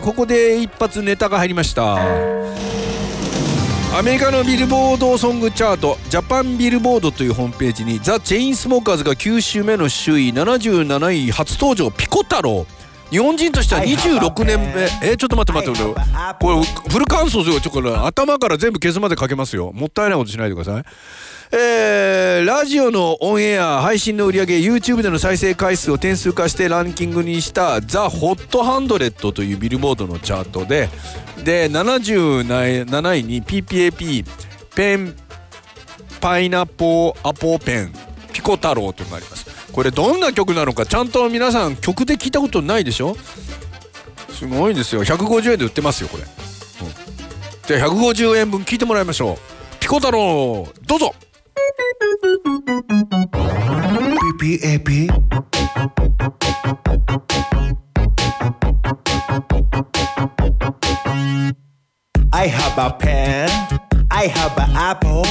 ーここで一発ネタが入りました。アメリカのビルボードソングチャートジャパンビルボードというホームページにザ・チェインスモーカーズが9週目の首位77位初登場ピコ太郎。日本人としては26年目。えちょっと待って待って。待ってこれフル感想すよ。ちょっと頭から全部消すまでかけますよ。もったいないことしないでくださいえー、ラジオのオンエア配信の売り上げ YouTube での再生回数を点数化してランキングにしたザ・ホットハンドレットというビルボードのチャートでで77位に PPAP ペンパイナポーアポーペンピコ太郎というのがあります。これどんな曲なのかちゃんと皆さん曲で聞いたことないでしょ？すごいんですよ。150円で売ってますよこれ、うん、で150円分聞いてもらいましょう。ピコ太郎どうぞ。PPAP I have a pen. I have an apple.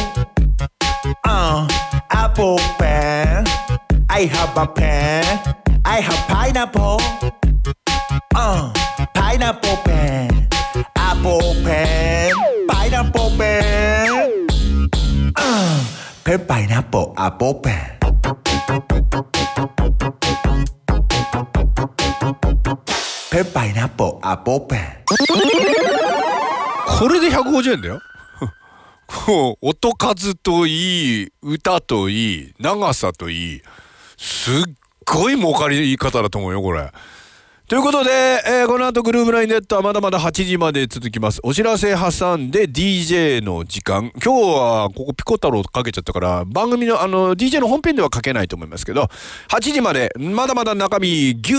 Uh apple pen. I have a pen. I have pineapple. Uh pineapple pen. Apple pen ペパイナポアポペンペパイナポアポペ。これで150円だよ。う音数といい歌といい長さといいすっごい儲かり言い方だと思うよこれ。ということで、えーこの後グルーブラインネットはまだまだ8時まで続きます。お知らせ挟んで DJ の時間。今日はここピコ太郎かけちゃったから、番組のあの DJ の本編ではかけないと思いますけど、8時までまだまだ中身ぎゅ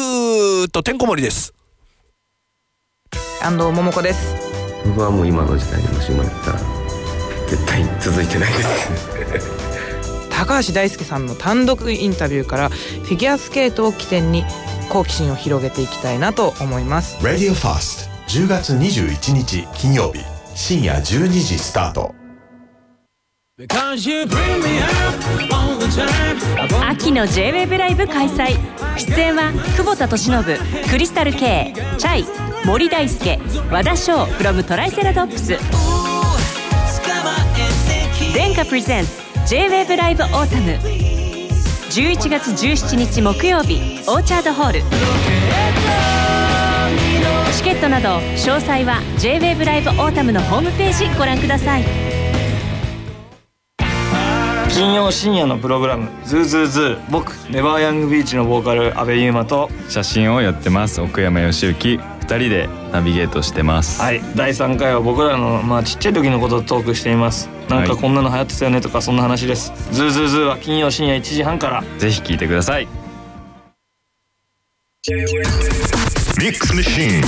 ーっとてんこ盛りです。安藤桃子です僕はもう今の時代にもし生まれてたら絶対続いてないです高橋大輔さんの単独インタビューからフィギュアスケートを起点に好奇心を広げていきたいなと思います。Radio Fast 10月21日金曜日深夜12時スタート。秋の J-WAVE ライブ開催。出演は久保田利伸クリスタル K チャイ森大輔和田翔 from トライセラトップス殿下プレゼンツ J-WAVE ライブオータム11月17日木曜日オーチャードホール。チケットなど詳細は J-WAVE ライブオータムのホームページご覧ください。金曜深夜のプログラム「ズーズーズー」僕ネバーヤングビーチのボーカル安部勇磨と写真をやってます。奥山由之。二人でナビゲートしてます。はい。第3回は僕らのまあちっちゃい時のことをトークしていますなんかはいこんなの流行ってたよねとかそんな話です「ズーズーズー」は金曜深夜1時半から。ぜひ聞いてください。ミックスマシーン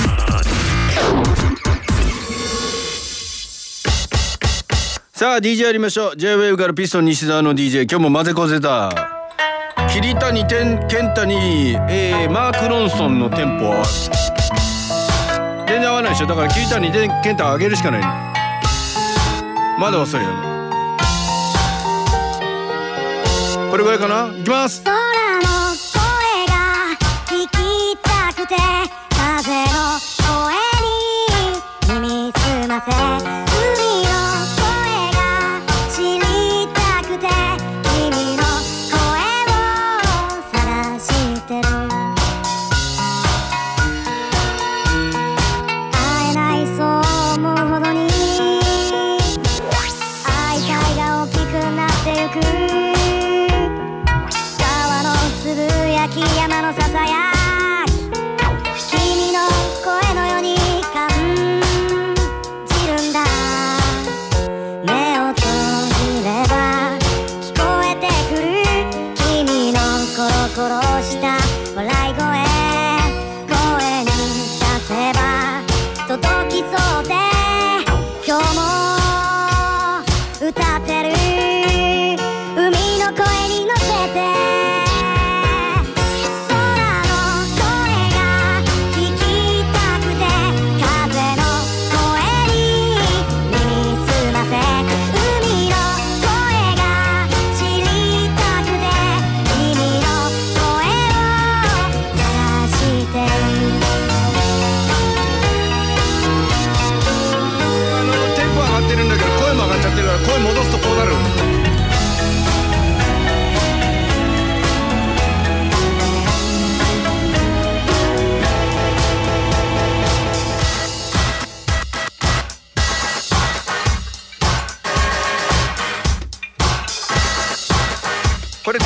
さあ DJ やりましょう。J-WAVE からピストン西澤の DJ 今日も混ぜこぜだ桐谷健太に、えー、マーク・ロンソンのテンポは。全然合わないでしょ。だから桐谷健太上げるしかないのまだ遅いよね。これぐらいかな？いきます。空の声が聞きたくて風の声に耳すませこれ・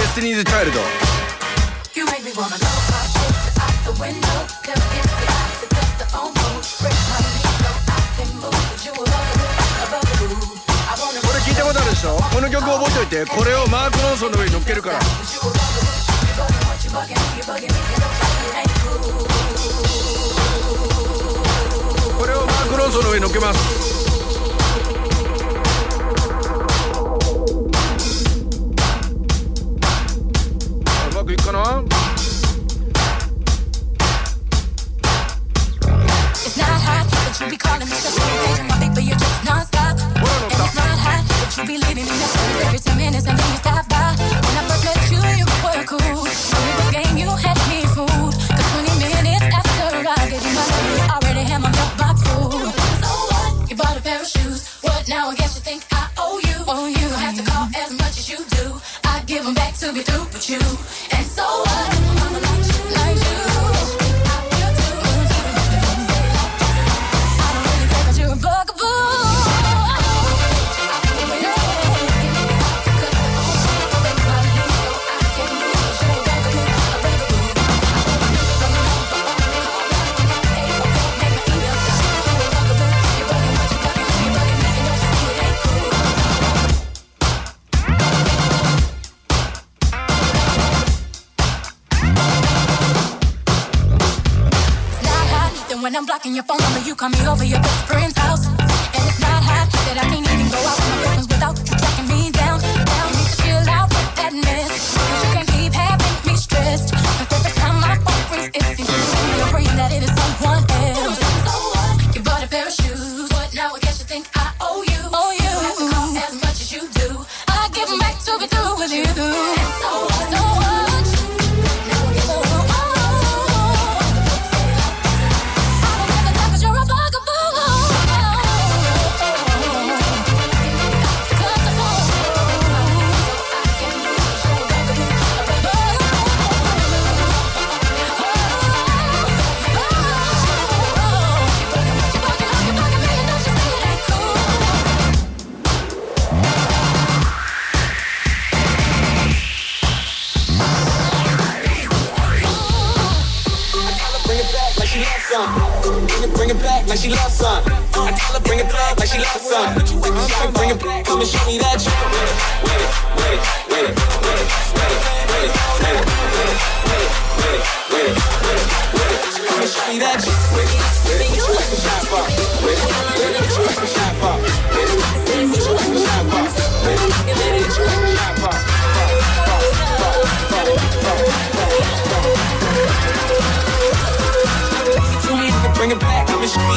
の曲覚えていて。これをマーク・ロンソンの上に乗っけるから。これをマーク・ロンソンの上に乗っけます。Mykonos. It's not hot, but you be calling me it's not hot, but you be leaving me every 10 minutes you stop. give them back to be through with you. And so over your best friends.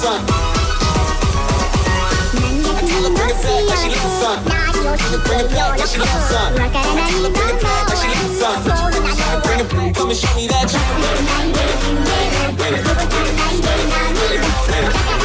sun. Until I bring it back like she lit the sun. Until I bring it back like she lit the sun. Until I bring it back like she lit the sun. Bring it, come and show me that you. bring it, win it, win it, win it, win it, win it, win it, win it.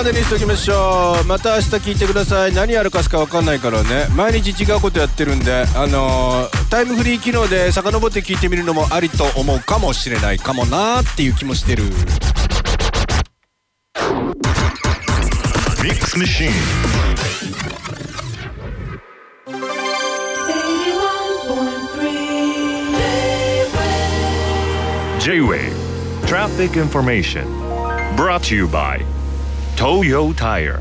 までにしときましょう。また明日聞いてください。何やるかすか分かんないからね。毎日違うことやってるんであのータイムフリー機能で遡って聞いてみるのもありと思うかもしれないかもなーっていう気もしてる。Mix Machine. J-Wave Traffic Information. Brought to you by Toyo Tire.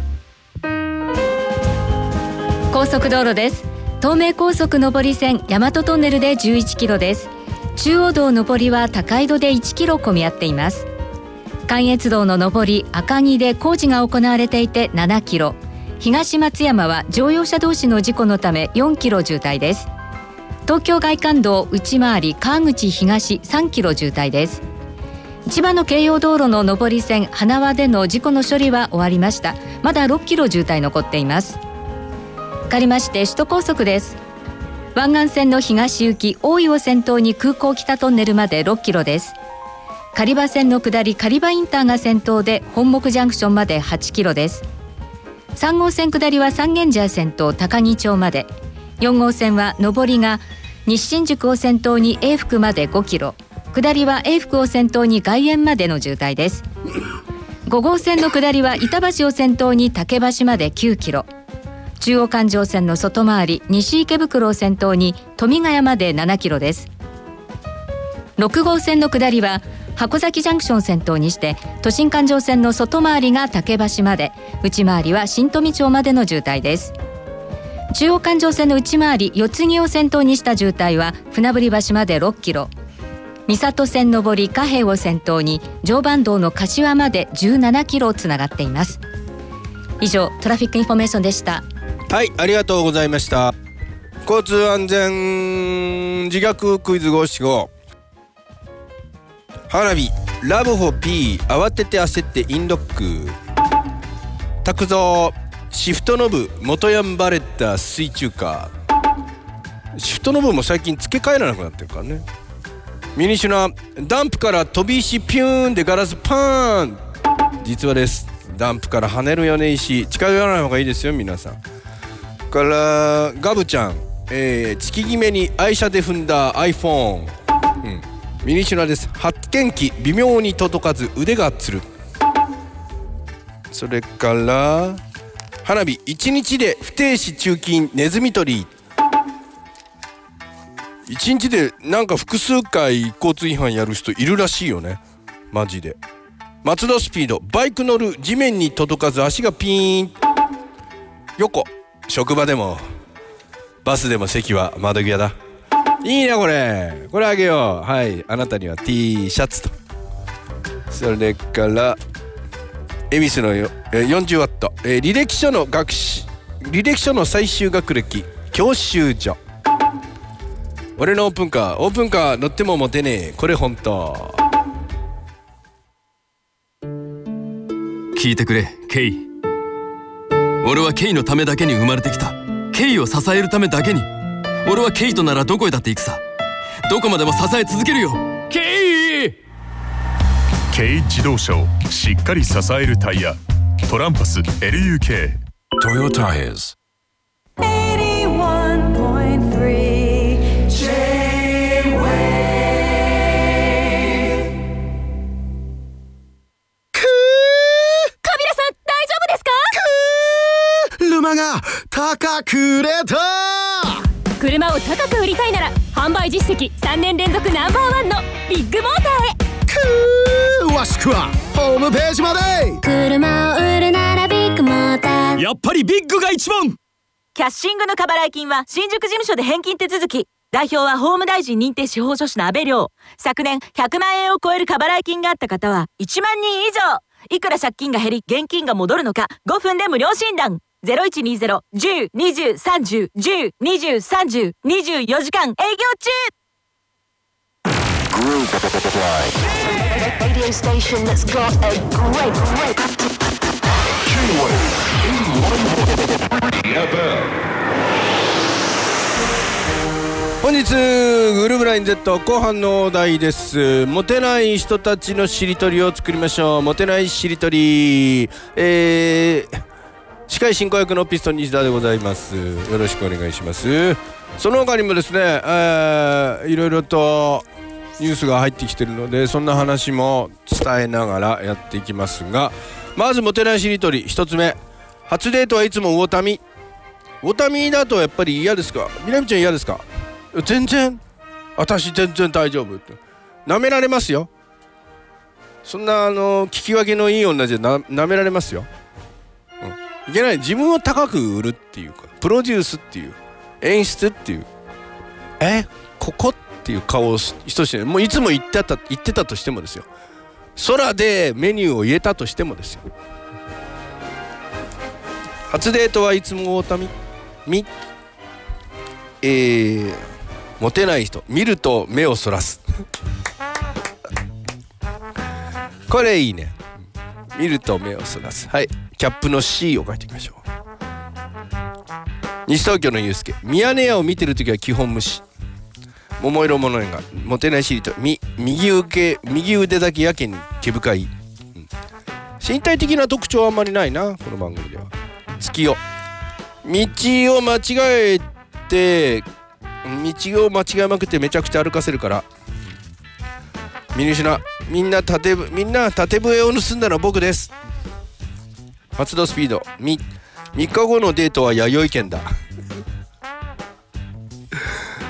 高速道路です。東名高速上り線大和トンネルで11キロです。中央道上りは高井戸で1キロ混み合っています。関越道の上り赤城で工事が行われていて7キロ。東松山は乗用車同士の事故のため4キロ渋滞です。東京外環道内回り川口東3キロ渋滞です。千葉の京葉道路の上り線花輪での事故の処理は終わりました。まだ6キロ渋滞残っています。かりまして首都高速です。湾岸線の東行き大井を先頭に空港北トンネルまで6キロです。狩場線の下り狩場インターが先頭で本木ジャンクションまで8キロです。3号線下りは三軒茶屋先頭高木町まで。4号線は上りが西新宿を先頭に永福まで5キロ。下りは永福を先頭に外苑までの渋滞です。5号線の下りは板橋を先頭に竹橋まで9キロ。中央環状線の外回り西池袋を先頭に富ヶ谷まで7キロです。6号線の下りは箱崎ジャンクション先頭にして都心環状線の外回りが竹橋まで。内回りは新富町までの渋滞です。中央環状線の内回り四つ木を先頭にした渋滞は船堀橋まで6キロ。三郷線上り加平を先頭に常磐道の柏まで17キロつながっています。以上トラフィックインフォメーションでした。はいありがとうございました。交通安全自虐クイズ五七五花火ラブホ P 慌てて焦ってインロック。拓蔵シフトノブ元ヤンバレッタ水中華シフトノブも最近付け替えらなくなってるからね。ミニシュナダンプから飛び石ピューンでガラスパーン。実話です。ダンプから跳ねるよね石近寄らない方がいいですよ皆さん。からガブちゃん、えー、月決めに愛車で踏んだ iPhone、うん、ミニシュナです。発見器微妙に届かず腕がつる。それから花火。1日で不停止中金ネズミ捕り。1日でなんか複数回交通違反やる人いるらしいよね。マジで。松戸スピード。バイク乗る地面に届かず足がピーン。横。職場でも。バスでも席は窓際だ。いいなこれ。これあげよう。はい。あなたには T シャツと。それから恵比寿のよえー 40W、えー履歴書の学士履歴書の最終学歴。教習所。俺のオープンカーオープンカー乗ってもモテねえ。これ本当。聞いてくれケイ。俺はケイのためだけに生まれてきた。ケイを支えるためだけに。俺はケイとならどこへだって行くさ。どこまでも支え続けるよ。ケイ！軽自動車をしっかり支えるタイヤ。トランパス LUK Toyo Tires. 81.3高く売れた車を高く売りたいなら販売実績3年連続ナンバーワンのビッグモーターへ詳しくはホームページまで車を売るならビッグモーターやっぱりビッグが一番キャッシングの過払い金は新宿事務所で返金手続き。代表は法務大臣認定司法書士の安倍亮。昨年100万円を超える過払い金があった方は1万人以上。いくら借金が減り現金が戻るのか5分で無料診断。0120-10-20-30-10-20-30-24時間営業中。Radio station that's got a great, great. ほ本日グルーブライン Z 後半のお題です。モテない人たちのしりとりを作りましょう。モテないしりとり。えー、司会進行役のピストン西田でございます。よろしくお願いします。その他にもですね、えー、いろいろとニュースが入ってきてるのでそんな話も伝えながらやっていきますがまずモテないしりとり一つ目。初デートはいつも魚民。魚民だとやっぱり嫌ですか？みなみちゃん嫌ですか？全然。私全然大丈夫。って舐められますよ。そんなあの聞き分けのいい女じゃな舐められますよ、いけない自分を高く売るっていうかプロデュースっていう演出っていう。えここっていう顔をし人してもういつも言ってた言ってたとしてもですよ。空でメニューを言えたとしてもですよ。初デートはいつも大民みえー、モテない人。見ると目をそらす。これいいね。見ると目をそらす。はい。キャップの C を書いていきましょう。西東京のユうスケ。ミヤネ屋を見てる時は基本無視。桃色物がモテないしりと右受け右腕だけやけに毛深い、うん。身体的な特徴はあんまりないなこの番組では。月夜。道を間違えて道を間違えまくってめちゃくちゃ歩かせるから。見失みんな縦みんな縦笛を盗んだのは僕です。発動スピード。み3日後のデートは弥生県だ。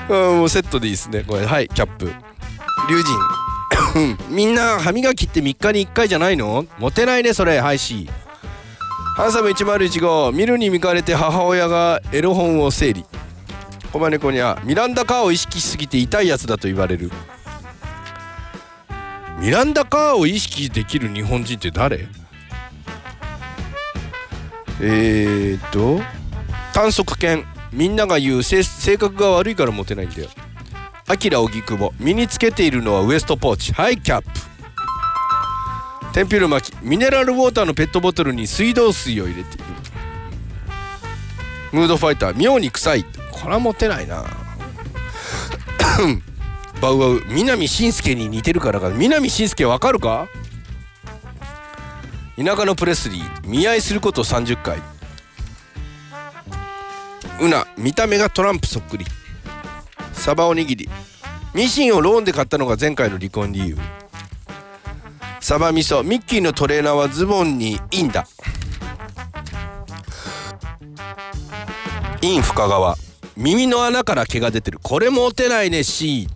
うんもうセットでいいですね。これはいキャップ。龍神。みんな歯磨きって3日に1回じゃないの？モテないねそれ。はい C ハンサム1015見るに見かれて母親がエロ本を整理。コマネコにはミランダ・カーを意識しすぎて痛いやつだと言われる。ミランダ・カーを意識できる日本人って誰？えーと短足犬。みんなが言う性格が悪いからモテないんだよ。アキラ荻窪。身につけているのはウエストポーチ。はいキャップ。テンピュール巻き。ミネラルウォーターのペットボトルに水道水を入れて。いるムードファイター。妙に臭い。これはモテないな。バウアウ。南信介に似てるからか。南信介わかるか？田舎のプレスリー見合いすること30回うな見た目がトランプそっくり。サバおにぎり。ミシンをローンで買ったのが前回の離婚理由。サバ味噌ミッキーのトレーナーはズボンにインだ。イン深川。耳の穴から毛が出てる。これもモテないね C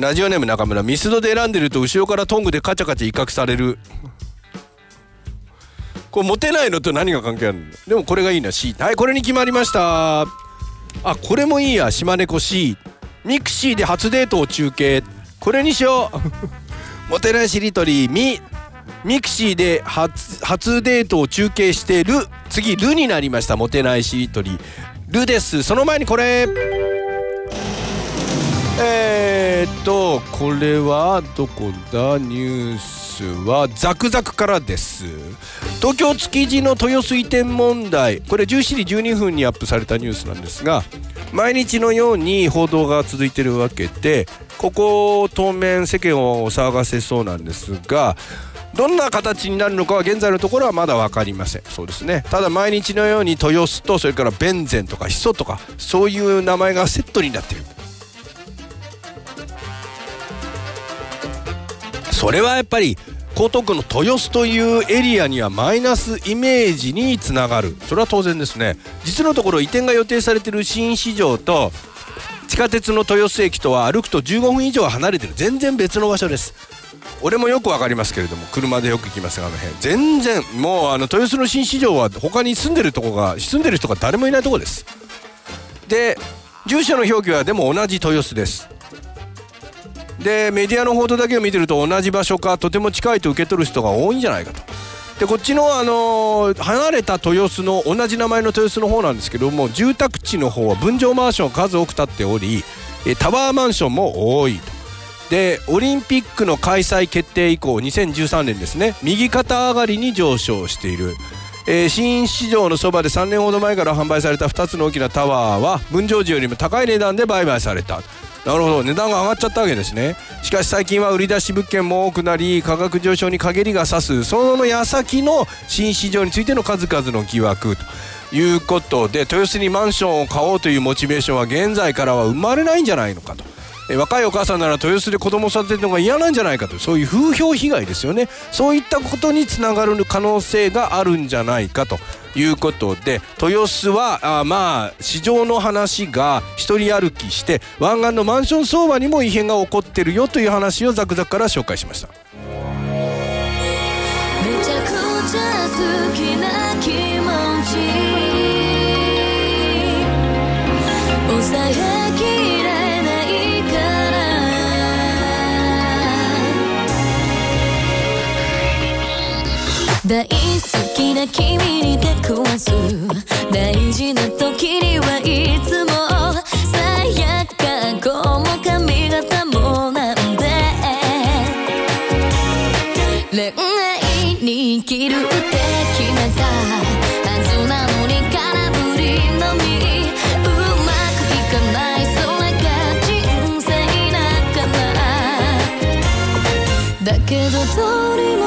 ラジオネーム中村ミスドで選んでると後ろからトングでカチャカチャ威嚇される。これモテないのと何が関係あるんだでもこれがいいな C はいこれに決まりました。あこれもいいや。島猫 C ミクシーで初デートを中継。これにしよう。モテないしりとり。ミミクシーで初初デートを中継してる。次ルになりました。モテないしりとり。ルです。その前にこれ。えー、っとこれはどこだ？ニュースはザクザクからです。東京築地の豊洲移転問題。これ17時12分にアップされたニュースなんですが毎日のように報道が続いてるわけでここ当面世間を騒がせそうなんですがどんな形になるのかは現在のところはまだ分かりません。そうですね。ただ毎日のように豊洲とそれからベンゼンとかヒソとかそういう名前がセットになっている。それはやっぱり江東区の豊洲というエリアにはマイナスイメージにつながる。それは当然ですね。実のところ移転が予定されている新市場と地下鉄の豊洲駅とは歩くと15分以上離れてる。全然別の場所です。俺もよくわかりますけれども車でよく行きますがあの辺。全然もうあの豊洲の新市場は他に住んでるとこが住んでる人が誰もいないとこです。で住所の表記はでも同じ豊洲です。でメディアの報道だけを見てると同じ場所かとても近いと受け取る人が多いんじゃないかと。でこっちの、あのー離れた豊洲の同じ名前の豊洲の方なんですけども住宅地の方は分譲マンションが数多く建っておりタワーマンションも多いと。でオリンピックの開催決定以降2013年ですね右肩上がりに上昇している。えー新市場のそばで3年ほど前から販売された2つの大きなタワーは分譲時よりも高い値段で売買された。なるほど。値段が上がっちゃったわけですね。しかし最近は売り出し物件も多くなり価格上昇に陰りが差す。その矢先の新市場についての数々の疑惑ということで豊洲にマンションを買おうというモチベーションは現在からは生まれないんじゃないのかと。え若いお母さんなら豊洲で子供を育てるのが嫌なんじゃないかというそういう風評被害ですよね。そういったことにつながる可能性があるんじゃないかということで豊洲はあまあ市場の話が一人歩きして湾岸のマンション相場にも異変が起こってるよという話をザクザクから紹介しました。めちゃくちゃ好きな気持ち。抑え大好きな君に出くわす。大事な時にはいつも最悪学校も髪型もなんで。恋愛に生きるって決めたはずなのに空振りのみうまくいかないそれが人生だからだけどどうにも